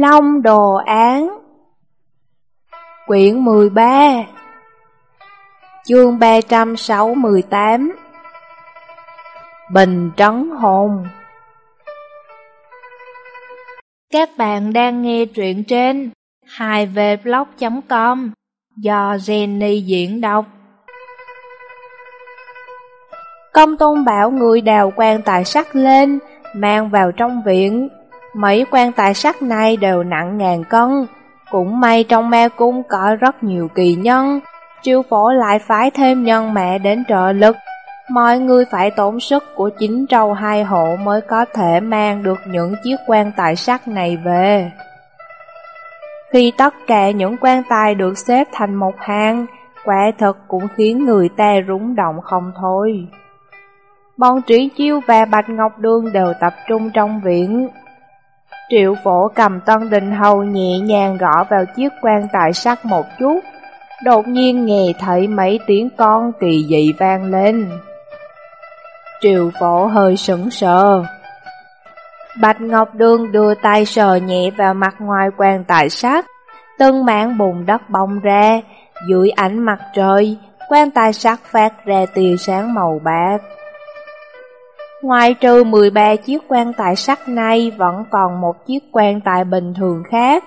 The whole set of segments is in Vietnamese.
Long Đồ Án. Quyển 13 Chương 368 Bình Trấn Hồn. Các bạn đang nghe truyện trên 2vblog.com do Jenny diễn đọc. Công tôn bảo người đào quan tài sắt lên, mang vào trong viện. Mấy quan tài sắt này đều nặng ngàn cân. Cũng may trong ma cung có rất nhiều kỳ nhân. Triều phổ lại phái thêm nhân mẹ đến trợ lực. Mọi người phải tốn sức của chính trâu hai hộ mới có thể mang được những chiếc quan tài sắt này về. Khi tất cả những quan tài được xếp thành một hàng, quả thật cũng khiến người ta rúng động không thôi. Bọn Trí Chiêu và Bạch Ngọc Đường đều tập trung trong viện. Triệu phổ cầm tân đình hầu nhẹ nhàng gõ vào chiếc quan tài sắt một chút, đột nhiên nghe thấy mấy tiếng con kỳ dị vang lên. Triệu phổ hơi sững sờ. Bạch Ngọc Đường đưa tay sờ nhẹ vào mặt ngoài quan tài sắt, từng mảng bùn đất bong ra, dưới ánh mặt trời, quan tài sắt phát ra tia sáng màu bạc. Ngoài trừ 13 chiếc quan tài sắt này vẫn còn một chiếc quan tài bình thường khác.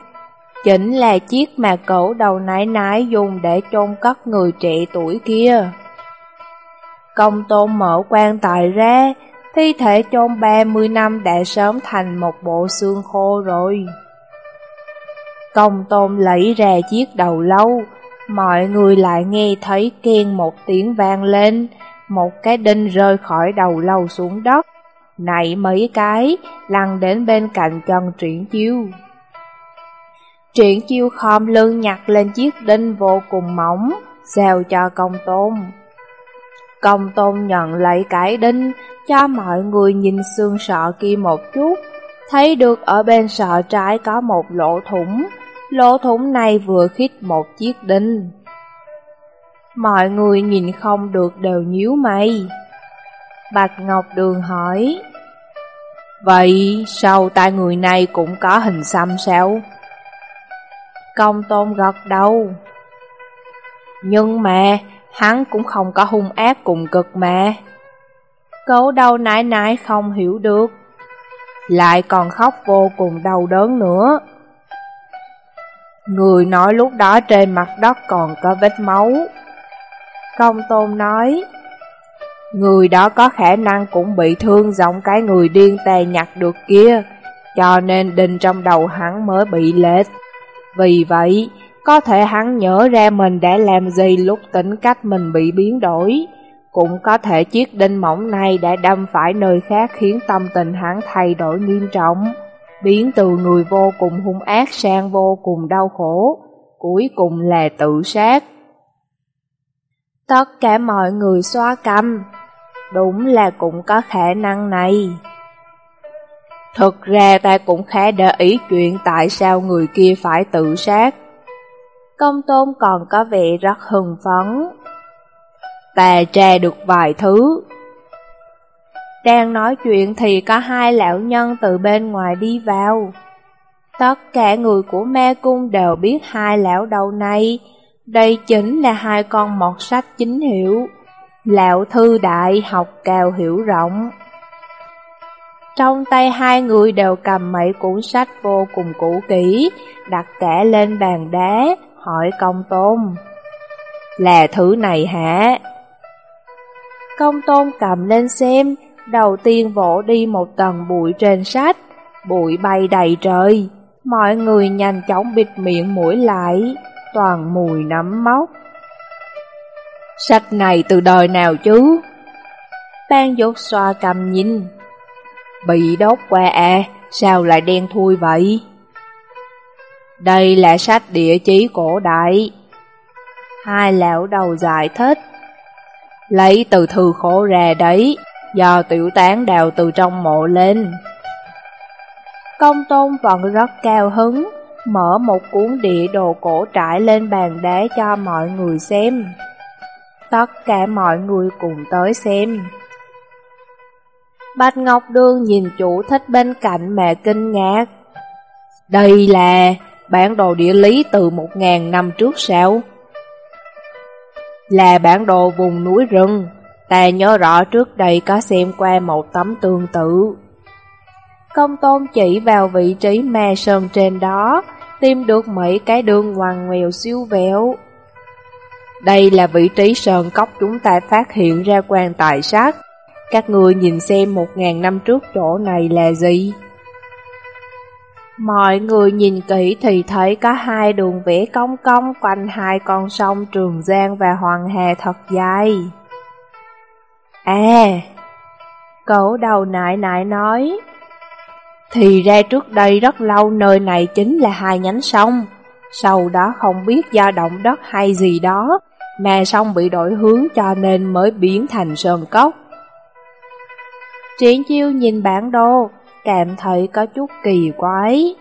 Chính là chiếc mà cậu đầu nãy nãy dùng để chôn cất người trẻ tuổi kia. Công tôn mở quan tài ra, thi thể chôn 30 năm đã sớm thành một bộ xương khô rồi. Công tôn lấy ra chiếc đầu lâu, mọi người lại nghe thấy khen một tiếng vang lên, một cái đinh rơi khỏi đầu lâu xuống đất, nảy mấy cái, lăn đến bên cạnh chân triển chiêu. Triển chiêu khom lưng nhặt lên chiếc đinh vô cùng mỏng, giao cho công tôn. Công tôn nhận lấy cái đinh, cho mọi người nhìn xương sọ kia một chút, thấy được ở bên sọ trái có một lỗ thủng, lỗ thủng này vừa khít một chiếc đinh. Mọi người nhìn không được đều nhíu mày. Bạch Ngọc Đường hỏi, Vậy sao tay người này cũng có hình xăm sao? Công tôn gật đầu. Nhưng mà, hắn cũng không có hung ác cùng cực mà. Cấu đâu nãi nãi không hiểu được. Lại còn khóc vô cùng đau đớn nữa. Người nói lúc đó trên mặt đất còn có vết máu. Công tôn nói, Người đó có khả năng cũng bị thương giống cái người điên tè nhặt được kia, cho nên đinh trong đầu hắn mới bị lệch. Vì vậy, có thể hắn nhớ ra mình đã làm gì lúc tính cách mình bị biến đổi. Cũng có thể chiếc đinh mỏng này đã đâm phải nơi khác khiến tâm tình hắn thay đổi nghiêm trọng, biến từ người vô cùng hung ác sang vô cùng đau khổ, cuối cùng là tự sát. Tất cả mọi người xoa cầm. Đúng là cũng có khả năng này. Thực ra ta cũng khá để ý chuyện tại sao người kia phải tự sát. Công tôn còn có vẻ rất hừng phấn. Ta tra được vài thứ. Đang nói chuyện thì có hai lão nhân từ bên ngoài đi vào. Tất cả người của ma cung đều biết hai lão đầu này đây chính là hai con mọt sách chính hiểu lão thư đại học cao hiểu rộng. Trong tay hai người đều cầm mấy cuốn sách vô cùng cũ kỹ, đặt cả lên bàn đá, hỏi công tôn. Là thứ này hả? Công tôn cầm lên xem, đầu tiên vỗ đi một tầng bụi trên sách, bụi bay đầy trời. Mọi người nhanh chóng bịt miệng mũi lại, toàn mùi nấm mốc. Sách này từ đời nào chứ? Ban dốt xoa cầm nhìn. Bị đốt qua à, sao lại đen thui vậy? Đây là sách địa chí cổ đại. Hai lão đầu giải thích. Lấy từ thư khổ ra đấy, do tiểu tán đào từ trong mộ lên. Công tôn vẫn rất cao hứng, mở một cuốn địa đồ cổ trải lên bàn đá cho mọi người xem. Tất cả mọi người cùng tới xem. Bạch Ngọc Đương nhìn chủ thích bên cạnh mẹ kinh ngạc. Đây là bản đồ địa lý từ một ngàn năm trước sao? Là bản đồ vùng núi rừng, ta nhớ rõ trước đây có xem qua một tấm tương tự. Công tôn chỉ vào vị trí mè sơn trên đó, tìm được mấy cái đường ngoằn ngoèo siêu vẹo. Đây là vị trí sơn cốc chúng ta phát hiện ra quan tài sát. Các người nhìn xem một ngàn năm trước chỗ này là gì? Mọi người nhìn kỹ thì thấy có hai đường vẽ cong cong quanh hai con sông Trường Giang và Hoàng Hà thật dài. À, cậu đầu nại nại nói, thì ra trước đây rất lâu nơi này chính là hai nhánh sông, sau đó không biết do động đất hay gì đó, mà sông bị đổi hướng cho nên mới biến thành sơn cốc. Triển chiêu nhìn bản đồ, cảm thấy có chút kỳ quái.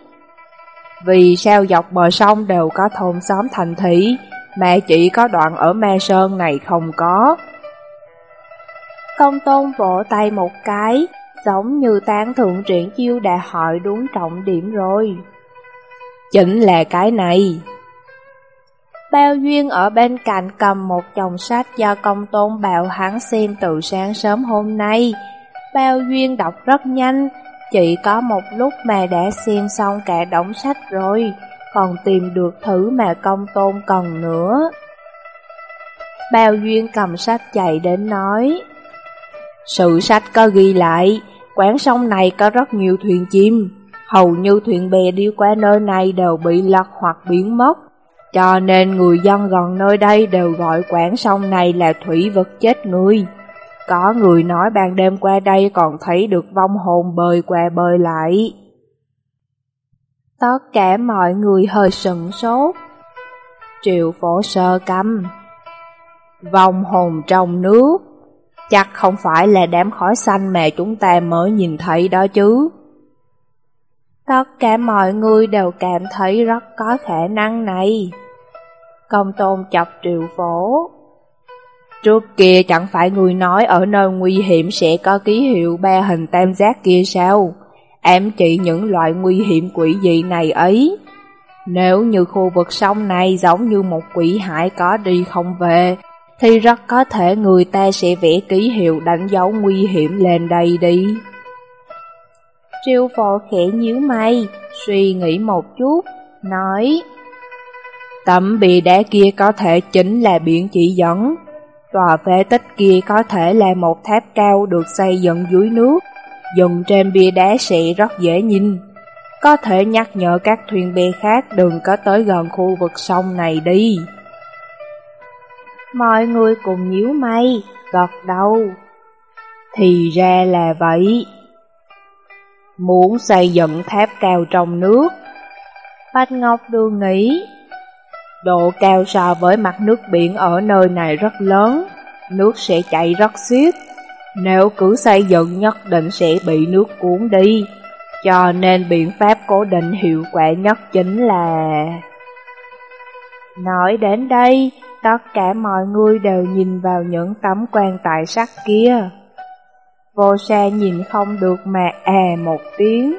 Vì sao dọc bờ sông đều có thôn xóm thành thị, mà chỉ có đoạn ở Ma Sơn này không có. Công tôn vỗ tay một cái, giống như tán thượng triển chiêu đã hỏi đúng trọng điểm rồi. Chính là cái này. Bao Duyên ở bên cạnh cầm một chồng sách do công tôn bạo hắn xem từ sáng sớm hôm nay. Bao Duyên đọc rất nhanh, chỉ có một lúc mà đã xem xong cả đống sách rồi, còn tìm được thứ mà công tôn cần nữa. Bao Duyên cầm sách chạy đến nói, Sự sách có ghi lại, quán sông này có rất nhiều thuyền chim, hầu như thuyền bè đi qua nơi này đều bị lật hoặc biến mất. Cho nên người dân gần nơi đây đều gọi quán sông này là thủy vật chết người. Có người nói ban đêm qua đây còn thấy được vong hồn bơi qua bơi lại. Tất cả mọi người hơi sừng sốt. Triệu phổ sơ căm. Vong hồn trong nước. Chắc không phải là đám khói xanh mà chúng ta mới nhìn thấy đó chứ. Tất cả mọi người đều cảm thấy rất có khả năng này. Công tôn chọc triệu phổ. Trước kia chẳng phải người nói ở nơi nguy hiểm sẽ có ký hiệu ba hình tam giác kia sao? Em chỉ những loại nguy hiểm quỷ dị này ấy. Nếu như khu vực sông này giống như một quỷ hải có đi không về, thì rất có thể người ta sẽ vẽ ký hiệu đánh dấu nguy hiểm lên đây đi. Triệu phò khẽ nhíu mày, suy nghĩ một chút, nói Tấm bì đá kia có thể chính là biển chỉ dẫn, Tòa phế tích kia có thể là một tháp cao được xây dựng dưới nước, dùng trên bia đá sẽ rất dễ nhìn. Có thể nhắc nhở các thuyền bè khác đừng có tới gần khu vực sông này đi. Mọi người cùng nhíu mày, gật đầu. Thì ra là vậy. Muốn xây dựng tháp cao trong nước. Bạch Ngọc Đường nghĩ Độ cao so với mặt nước biển ở nơi này rất lớn, nước sẽ chảy rất xiết. Nếu cứ xây dựng nhất định sẽ bị nước cuốn đi, cho nên biện pháp cố định hiệu quả nhất chính là... Nói đến đây, tất cả mọi người đều nhìn vào những tấm quan tài sắt kia. Vô sa nhìn không được mà à một tiếng.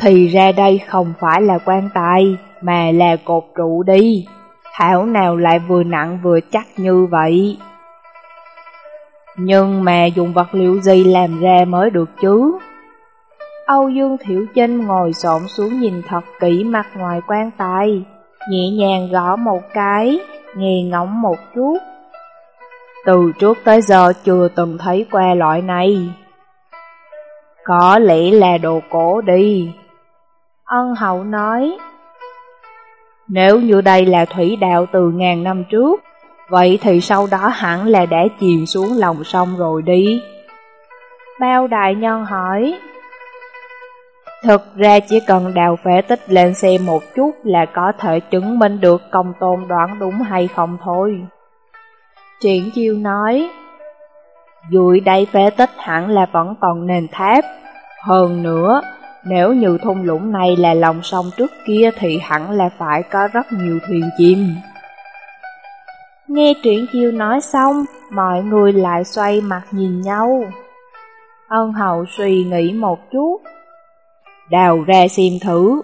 Thì ra đây không phải là quan tài, mà là cột trụ đi. Thảo nào lại vừa nặng vừa chắc như vậy. Nhưng mà dùng vật liệu gì làm ra mới được chứ? Âu Dương Thiệu Chinh ngồi xổm xuống nhìn thật kỹ mặt ngoài quan tài, nhẹ nhàng gõ một cái, nghe ngóng một chút. Từ trước tới giờ chưa từng thấy qua loại này. Có lẽ là đồ cổ đi. Ân hậu nói, nếu như đây là thủy đạo từ ngàn năm trước, vậy thì sau đó hẳn là đã chìm xuống lòng sông rồi đi. Bao đại nhân hỏi, Thực ra chỉ cần đào phế tích lên xem một chút là có thể chứng minh được công tôn đoán đúng hay không thôi. Triển chiêu nói, Dưới đây phế tích hẳn là vẫn còn nền tháp. Hơn nữa, nếu như thung lũng này là lòng sông trước kia thì hẳn là phải có rất nhiều thuyền chim. Nghe Triển chiêu nói xong, mọi người lại xoay mặt nhìn nhau. Ân hậu suy nghĩ một chút. Đào ra xem thử,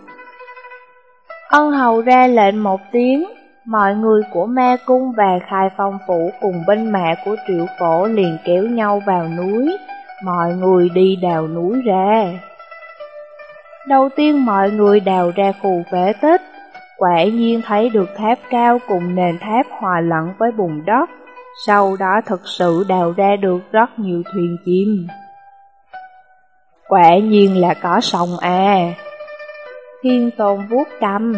Ân hầu ra lệnh một tiếng, mọi người của ma cung và khai phong phủ cùng binh mạ của triệu phổ liền kéo nhau vào núi, mọi người đi đào núi ra. Đầu tiên mọi người đào ra khu phế tích, quả nhiên thấy được tháp cao cùng nền tháp hòa lẫn với bùn đất, sau đó thực sự đào ra được rất nhiều thuyền chim. Quả nhiên là có sông à. Thiên tôn vuốt cầm.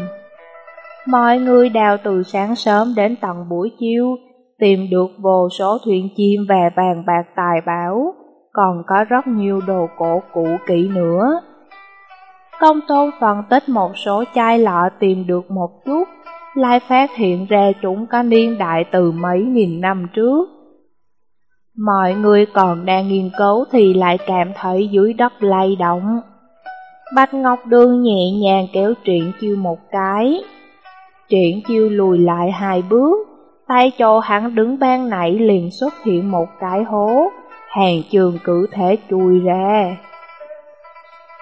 Mọi người đào từ sáng sớm đến tận buổi chiều, tìm được vô số thuyền chim và vàng bạc tài bảo, còn có rất nhiều đồ cổ cũ kỹ nữa. Công tôn phân tích một số chai lọ tìm được một chút, lại phát hiện ra chúng có niên đại từ mấy nghìn năm trước. Mọi người còn đang nghiên cứu thì lại cảm thấy dưới đất lay động. Bạch Ngọc Đường nhẹ nhàng kéo Triển chiêu một cái. Triển chiêu lùi lại hai bước, tay chỗ hắn đứng ban nãy liền xuất hiện một cái hố, hàng trường cử thể chui ra.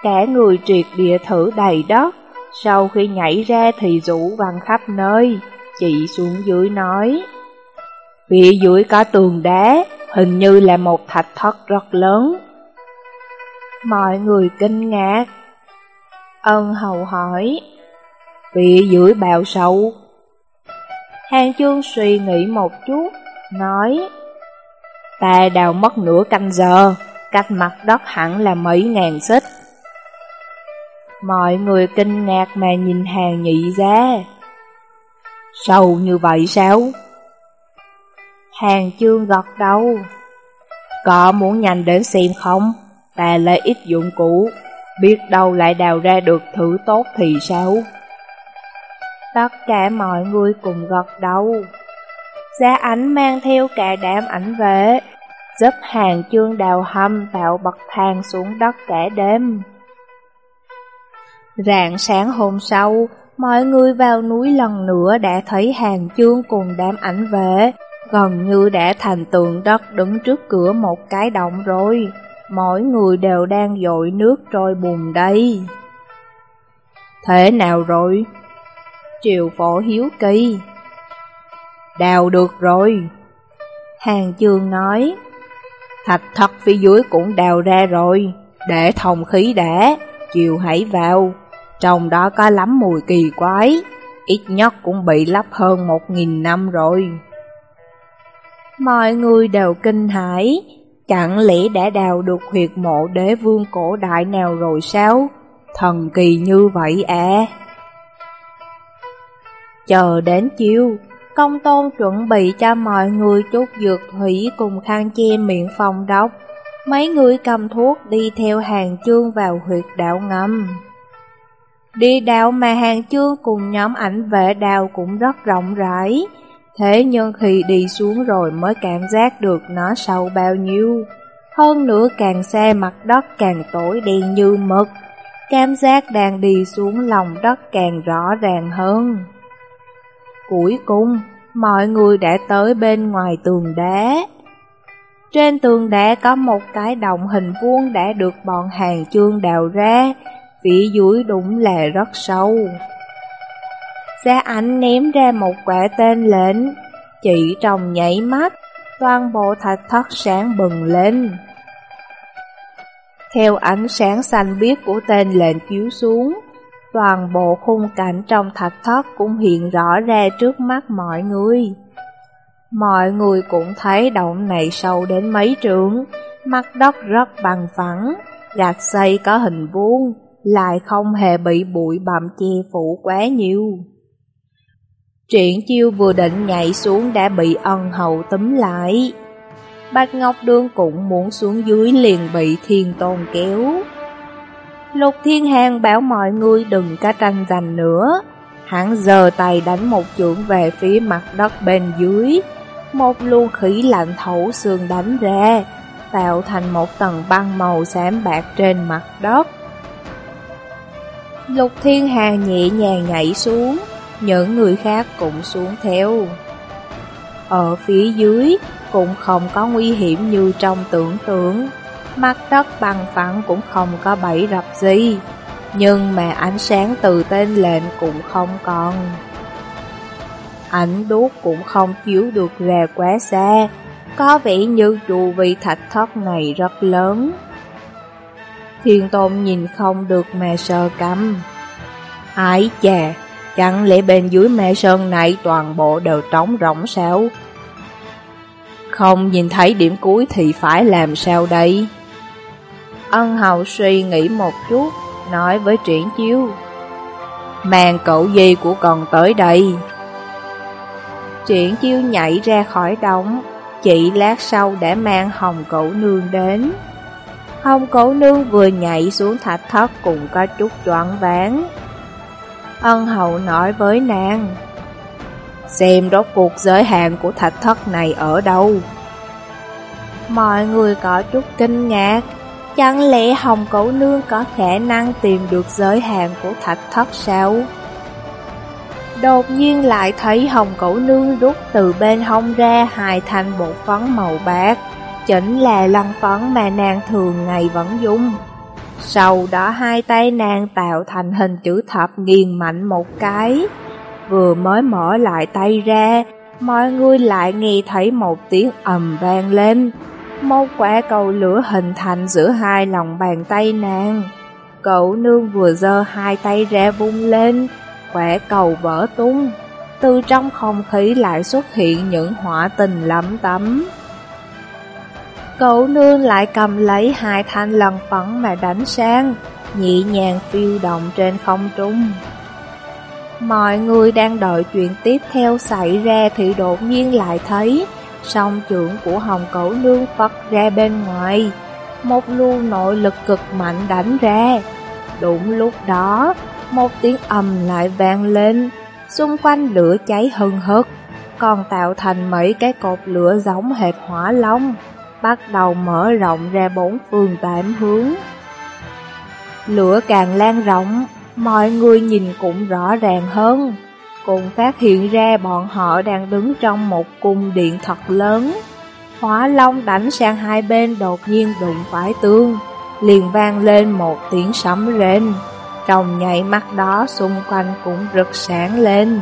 Cả người triệt địa thử đầy đất, sau khi nhảy ra thì rủ văng khắp nơi, chị xuống dưới nói. Phía dưới có tường đá, hình như là một thạch thất rất lớn. Mọi người kinh ngạc. Ân hầu hỏi, phía dưới bào sâu? Hàng chương suy nghĩ một chút, nói, ta đào mất nửa canh giờ, cách mặt đất hẳn là mấy ngàn xích. Mọi người kinh ngạc mà nhìn hàng nhị ra. Sâu như vậy sao? Hàng chương gật đầu. Có muốn nhanh đến xem không? Ta lấy ít dụng cụ, biết đâu lại đào ra được thử tốt thì sao? Tất cả mọi người cùng gật đầu. Giá ảnh mang theo cả đám ảnh vệ, giúp hàng chương đào hầm tạo bậc thang xuống đất cả đêm. Rạng sáng hôm sau, mọi người vào núi lần nữa đã thấy hàng chương cùng đám ảnh vệ, gần như đã thành tượng đất đứng trước cửa một cái động rồi. Mỗi người đều đang dội nước trôi bùn đây. Thế nào rồi? Triều phổ hiếu kỳ. Đào được rồi. Hàng chương nói, thạch thật phía dưới cũng đào ra rồi, để thông khí đã, chiều hãy vào. Trong đó có lắm mùi kỳ quái, ít nhất cũng bị lấp hơn một nghìn năm rồi. Mọi người đều kinh hãi, chẳng lẽ đã đào được huyệt mộ đế vương cổ đại nào rồi sao? Thần kỳ như vậy à? Chờ đến chiều, công tôn chuẩn bị cho mọi người chút dược thủy cùng khăn che miệng phòng độc, Mấy người cầm thuốc đi theo hàng chương vào huyệt đạo ngầm. Đi đào mà hàng chương cùng nhóm ảnh vệ đào cũng rất rộng rãi, thế nhưng khi đi xuống rồi mới cảm giác được nó sâu bao nhiêu. Hơn nữa càng xe mặt đất càng tối đen như mực, cảm giác đang đi xuống lòng đất càng rõ ràng hơn. Cuối cùng, mọi người đã tới bên ngoài tường đá. Trên tường đá có một cái động hình vuông đã được bọn hàng chương đào ra, phía dưới đúng là rất sâu. Gia ảnh ném ra một quả tên lệnh, chỉ trong nhảy mắt, toàn bộ thạch thất sáng bừng lên. Theo ánh sáng xanh biếc của tên lệnh chiếu xuống, toàn bộ khung cảnh trong thạch thất cũng hiện rõ ra trước mắt mọi người. Mọi người cũng thấy động này sâu đến mấy trượng, mặt đất rất bằng phẳng, gạch xây có hình vuông, lại không hề bị bụi bặm che phủ quá nhiều. Triển chiêu vừa định nhảy xuống đã bị ân hậu túm lại. Bạch Ngọc Đương cũng muốn xuống dưới liền bị thiên tôn kéo. Lục Thiên Hàng bảo mọi người đừng cá tranh giành nữa. Hắn giơ tay đánh một chưởng về phía mặt đất bên dưới. Một luồng khí lạnh thấu xương đánh ra, tạo thành một tầng băng màu xám bạc trên mặt đất. Lục Thiên Hàng nhẹ nhàng nhảy xuống, những người khác cũng xuống theo. Ở phía dưới cũng không có nguy hiểm như trong tưởng tượng, mặt đất bằng phẳng cũng không có bẫy rập gì. nhưng mà ánh sáng từ tên lệnh cũng không còn. ảnh đuốc cũng không chiếu được ra quá xa, có vẻ như trụ vị thạch thất này rất lớn. Thiên tôn nhìn không được mà sờ căm. Ái chà, chẳng lẽ bên dưới mê sơn này toàn bộ đều trống rỗng sao? Không nhìn thấy điểm cuối thì phải làm sao đây? Ân hầu suy nghĩ một chút, nói với triển chiếu. Màn cậu gì của con tới đây? Triển chiêu nhảy ra khỏi đống, chỉ lát sau đã mang hồng cậu nương đến. Hồng cậu nương vừa nhảy xuống thạch thất cũng có chút choáng váng. Ân hậu nói với nàng, xem rốt cuộc giới hạn của thạch thất này ở đâu. Mọi người có chút kinh ngạc, chẳng lẽ Hồng Cẩu Nương có khả năng tìm được giới hạn của thạch thất sao? Đột nhiên lại thấy Hồng Cẩu Nương rút từ bên hông ra hai thanh bột phấn màu bạc, chính là lăng phấn mà nàng thường ngày vẫn dùng. Sau đó hai tay nàng tạo thành hình chữ thập nghiền mạnh một cái. Vừa mới mở lại tay ra, mọi người lại nghe thấy một tiếng ầm vang lên. Một quả cầu lửa hình thành giữa hai lòng bàn tay nàng. Cậu nương vừa giơ hai tay ra vung lên, quả cầu vỡ tung. Từ trong không khí lại xuất hiện những hỏa tình lắm tấm. Cậu nương lại cầm lấy hai thanh lần phấn mà đánh sang, nhẹ nhàng phiêu động trên không trung. Mọi người đang đợi chuyện tiếp theo xảy ra thì đột nhiên lại thấy song trưởng của hồng cẩu nương phật ra bên ngoài. Một lu nội lực cực mạnh đánh ra. Đúng lúc đó, một tiếng ầm lại vang lên, xung quanh lửa cháy hừng hực, còn tạo thành mấy cái cột lửa giống hệt hỏa long bắt đầu mở rộng ra bốn phương tám hướng. Lửa càng lan rộng, mọi người nhìn cũng rõ ràng hơn, cùng phát hiện ra bọn họ đang đứng trong một cung điện thật lớn. Hỏa long đánh sang hai bên đột nhiên đụng phải tương, liền vang lên một tiếng sấm rền. Trong nhảy mắt đó xung quanh cũng rực sáng lên.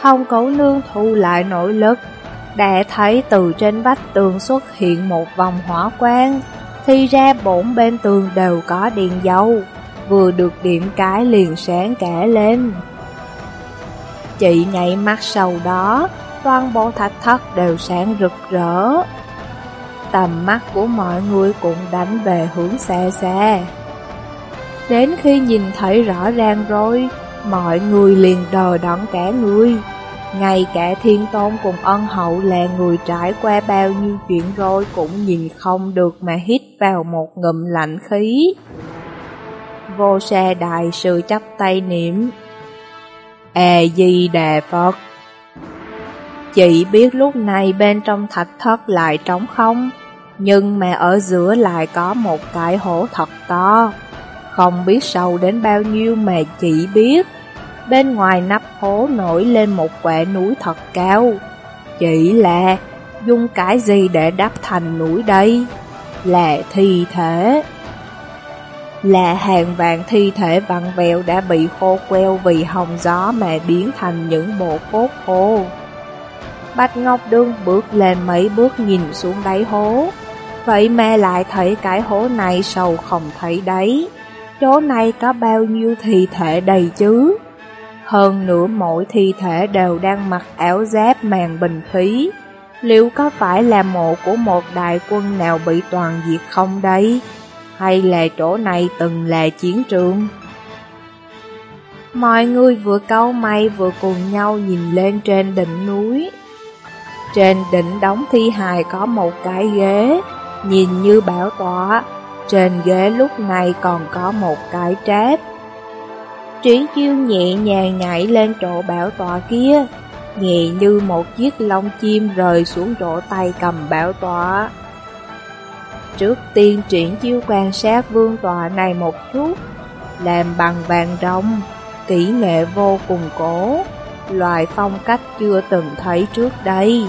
Hồng cẩu nương thu lại nỗi lực, đã thấy từ trên vách tường xuất hiện một vòng hỏa quang, thì ra bổn bên tường đều có điện dầu, vừa được điểm cái liền sáng cả lên. Chị nhảy mắt sau đó, toàn bộ thạch thất đều sáng rực rỡ. Tầm mắt của mọi người cũng đánh về hướng xa xa. Đến khi nhìn thấy rõ ràng rồi, mọi người liền đờ đẫn cả người. Ngay cả thiên tôn cùng ân hậu là người trải qua bao nhiêu chuyện rồi cũng nhìn không được mà hít vào một ngụm lạnh khí. Vô xe đại sự chấp tay niệm. A-di-đà Phật Chị biết lúc này bên trong thạch thất lại trống không, nhưng mà ở giữa lại có một cái hổ thật to. Không biết sâu đến bao nhiêu mà chị biết. Bên ngoài nắp hố nổi lên một quẻ núi thật cao. Chỉ là, dùng cái gì để đắp thành núi đây? Là thi thể. Là hàng vạn thi thể vặn vẹo đã bị khô queo vì hồng gió mà biến thành những bộ cốt khô. Bạch Ngọc Đương bước lên mấy bước nhìn xuống đáy hố. Vậy mà lại thấy cái hố này sâu không thấy đấy Chỗ này có bao nhiêu thi thể đầy chứ? Hơn nữa mỗi thi thể đều đang mặc áo giáp màn bình khí. Liệu có phải là mộ của một đại quân nào bị toàn diệt không đấy? Hay là chỗ này từng là chiến trường? Mọi người vừa câu may vừa cùng nhau nhìn lên trên đỉnh núi. Trên đỉnh đóng thi hài có một cái ghế, nhìn như bảo tọa. Trên ghế lúc này còn có một cái tráp Triển chiêu nhẹ nhàng nhảy lên chỗ bảo tọa kia, nhẹ như một chiếc lông chim rời xuống chỗ tay cầm bảo tọa. Trước tiên triển chiêu quan sát vương tọa này một chút, làm bằng vàng rồng, kỹ nghệ vô cùng cổ, loại phong cách chưa từng thấy trước đây.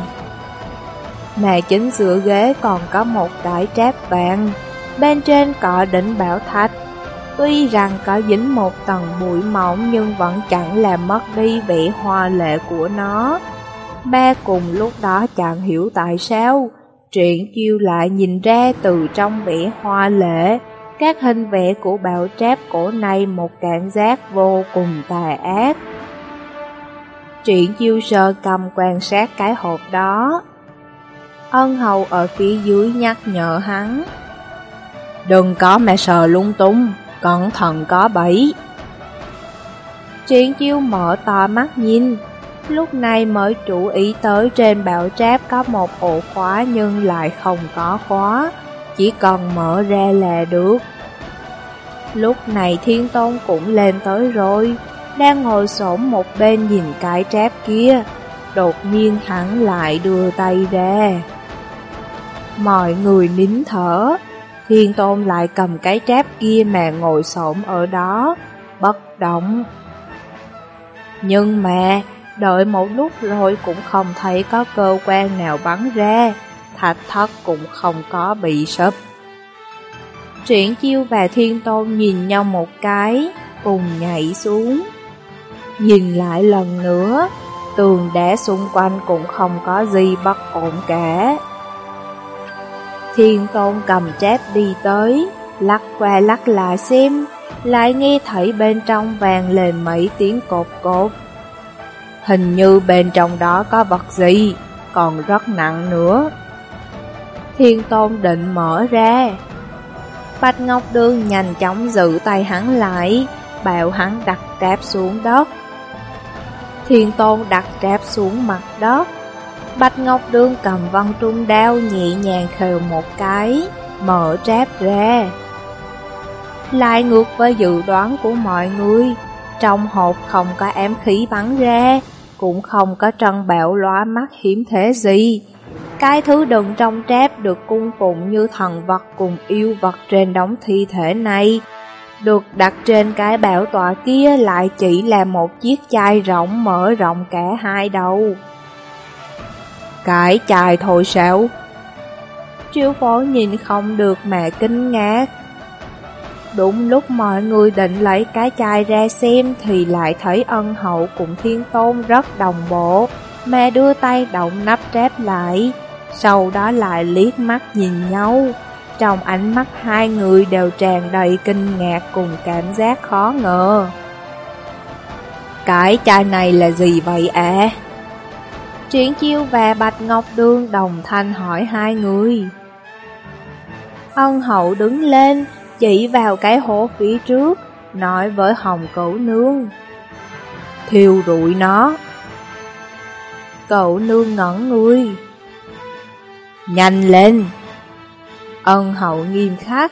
Mà chính giữa ghế còn có một cái tráp vàng, bên trên cọ đỉnh bảo thạch, Tuy rằng có dính một tầng bụi mỏng nhưng vẫn chẳng làm mất đi vẻ hoa lệ của nó. Ba cùng lúc đó chẳng hiểu tại sao, Truyện chiêu lại nhìn ra từ trong vẻ hoa lệ, các hình vẽ của bạo tráp cổ này một cảm giác vô cùng tà ác. Truyện chiêu sơ cầm quan sát cái hộp đó. Ân hầu ở phía dưới nhắc nhở hắn. Đừng có mẹ sờ lung tung, cẩn thận có bẫy. Triển chiêu mở to mắt nhìn, lúc này mới chú ý tới trên bạo tráp có một ổ khóa nhưng lại không có khóa, chỉ cần mở ra là được. Lúc này Thiên Tôn cũng lên tới rồi, đang ngồi xổm một bên nhìn cái tráp kia, đột nhiên hắn lại đưa tay ra. Mọi người nín thở, Thiên Tôn lại cầm cái tráp kia mà ngồi xổm ở đó, bất động. Nhưng mà, đợi một lúc rồi cũng không thấy có cơ quan nào bắn ra, thạch thất cũng không có bị sập. Triển chiêu và thiên tôn nhìn nhau một cái, cùng nhảy xuống. Nhìn lại lần nữa, tường đá xung quanh cũng không có gì bất ổn cả. Thiên tôn cầm chép đi tới, lắc qua lắc lại xem, lại nghe thấy bên trong vàng lên mấy tiếng cột cột. Hình như bên trong đó có vật gì, còn rất nặng nữa. Thiên tôn định mở ra, Bạch Ngọc đương nhanh chóng giữ tay hắn lại, bảo hắn đặt tráp xuống đất. Thiên Tôn đặt tráp xuống mặt đất. Bạch Ngọc đương cầm văn trung đao nhẹ nhàng khều một cái, mở tráp ra. Lại ngược với dự đoán của mọi người, trong hộp không có ám khí bắn ra, cũng không có trân bạo lóa mắt hiếm thế gì. Cái thứ đựng trong tráp được cung phụng như thần vật cùng yêu vật trên đống thi thể này, được đặt trên cái bảo tọa kia lại chỉ là một chiếc chai rộng mở rộng cả hai đầu. Cái chai thôi sao? triệu phổ nhìn không được mà kinh ngạc. Đúng lúc mọi người định lấy cái chai ra xem thì lại thấy ân hậu cùng thiên tôn rất đồng bộ, mà đưa tay động nắp trép lại sau đó lại liếc mắt nhìn nhau. Trong ánh mắt hai người đều tràn đầy kinh ngạc cùng cảm giác khó ngờ. Cái chai này là gì vậy ạ? À? Triển chiêu và Bạch Ngọc Đương đồng thanh hỏi hai người. Ân hậu đứng lên, chỉ vào cái hố phía trước, nói với Hồng Cửu Nương. Thiêu rụi nó. Cậu nương ngẩn người. Nhanh lên! Ân hậu nghiêm khắc.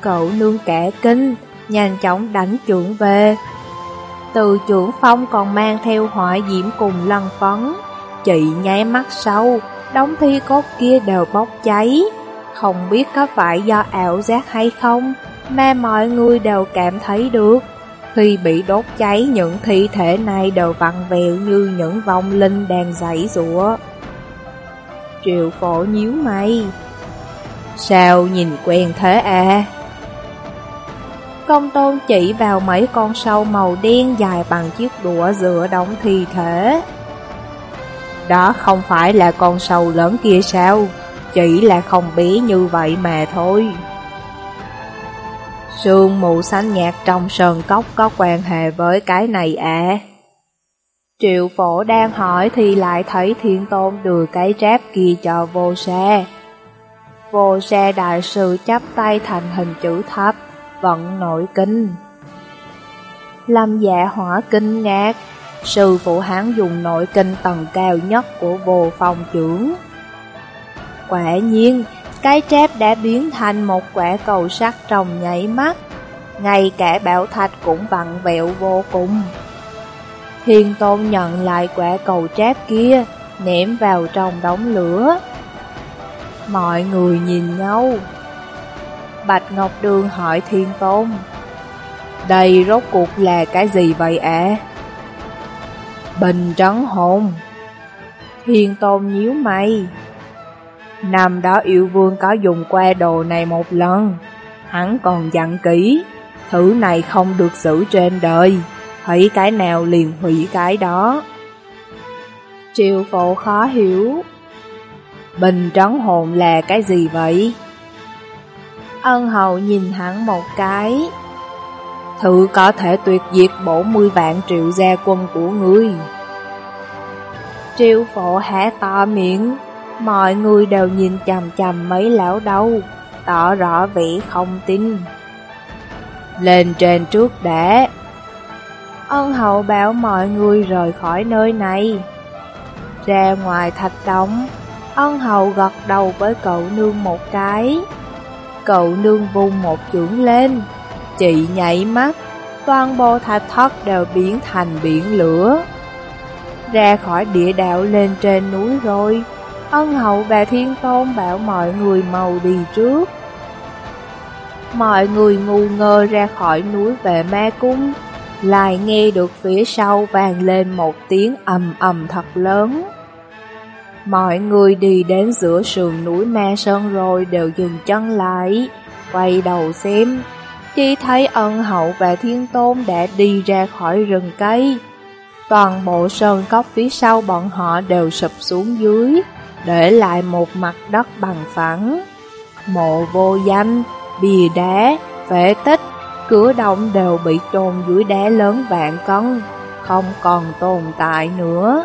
Cậu nương kẻ kinh, nhanh chóng đánh trưởng về. Từ trưởng phong còn mang theo họa diễm cùng lăng phấn. Chị nháy mắt sâu, đống thi cốt kia đều bốc cháy. Không biết có phải do ảo giác hay không, mà mọi người đều cảm thấy được. Khi bị đốt cháy, những thi thể này đều vặn vẹo như những vong linh đang giãy rủa. Triệu phổ nhíu mày. Sao nhìn quen thế à? Công tôn chỉ vào mấy con sâu màu đen dài bằng chiếc đũa giữa đống thi thể. Đó không phải là con sâu lớn kia sao? Chỉ là không bé như vậy mà thôi. Sương mù xanh nhạt trong sơn cốc có quan hệ với cái này à? Triệu phổ đang hỏi thì lại thấy thiên tôn đưa cái tráp kia cho vô xe. Vô xe đại sư chắp tay thành hình chữ thấp, vận nội kinh. Lâm dạ hỏa kinh ngạc, sư phụ hắn dùng nội kinh tầng cao nhất của vô phong trưởng. Quả nhiên, cái trép đã biến thành một quả cầu sắt trong nhảy mắt, ngay cả bảo thạch cũng vặn vẹo vô cùng. Thiên Tôn nhận lại quả cầu trép kia, ném vào trong đống lửa. Mọi người nhìn nhau. Bạch Ngọc Đường hỏi Thiên Tôn, Đây rốt cuộc là cái gì vậy ạ? Bình trấn hồn. Thiên Tôn nhíu mày. Năm đó yêu vương có dùng qua đồ này một lần, hắn còn dặn kỹ, Thứ này không được giữ trên đời, Hủy cái nào liền hủy cái đó. Triệu phổ khó hiểu. Bình trấn hồn là cái gì vậy? Ân hầu nhìn hắn một cái. Thử có thể tuyệt diệt bổ mươi vạn triệu gia quân của ngươi. Triệu phổ há to miệng, mọi người đều nhìn chằm chằm mấy lão đâu, tỏ rõ vẻ không tin. Lên trên trước đã. Ân hậu bảo mọi người rời khỏi nơi này. Ra ngoài thạch đóng, ân hậu gật đầu với cậu nương một cái. Cậu nương vung một chưởng lên, chị nhảy mắt, toàn bộ thạch thất đều biến thành biển lửa. Ra khỏi địa đạo lên trên núi rồi, ân hậu và thiên tôn bảo mọi người mau đi trước. Mọi người ngu ngơ ra khỏi núi về ma cung, lại nghe được phía sau vang lên một tiếng ầm ầm thật lớn. Mọi người đi đến giữa sườn núi Ma Sơn rồi đều dừng chân lại, quay đầu xem. Chỉ thấy ân hậu và thiên tôn đã đi ra khỏi rừng cây. Toàn bộ sơn cốc phía sau bọn họ đều sụp xuống dưới, để lại một mặt đất bằng phẳng. Mộ vô danh, bìa đá, phế tích, cửa động đều bị trôn dưới đá lớn vạn cân, không còn tồn tại nữa.